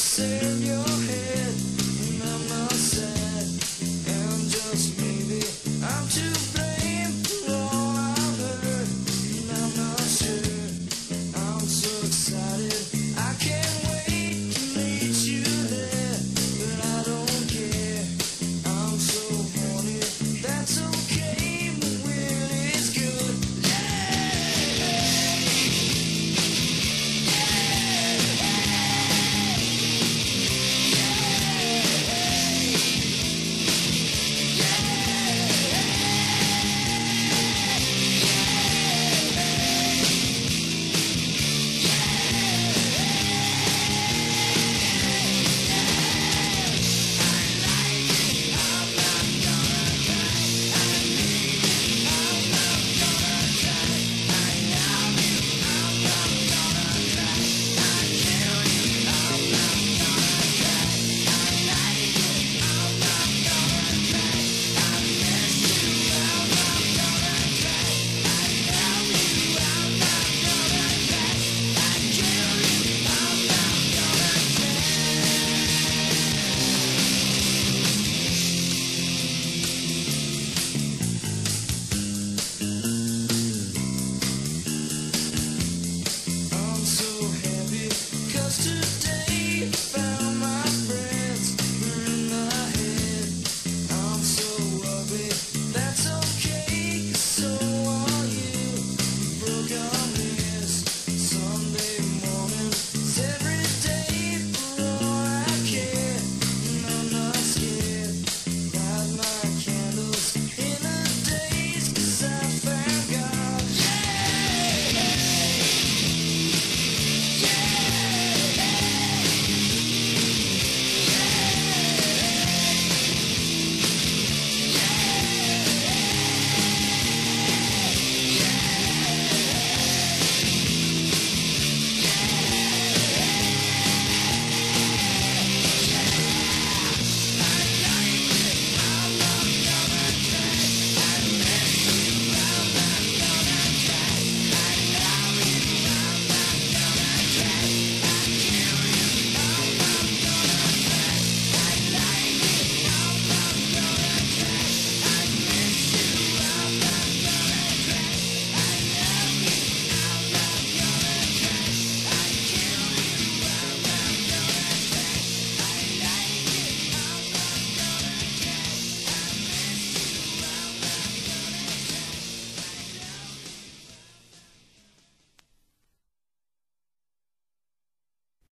say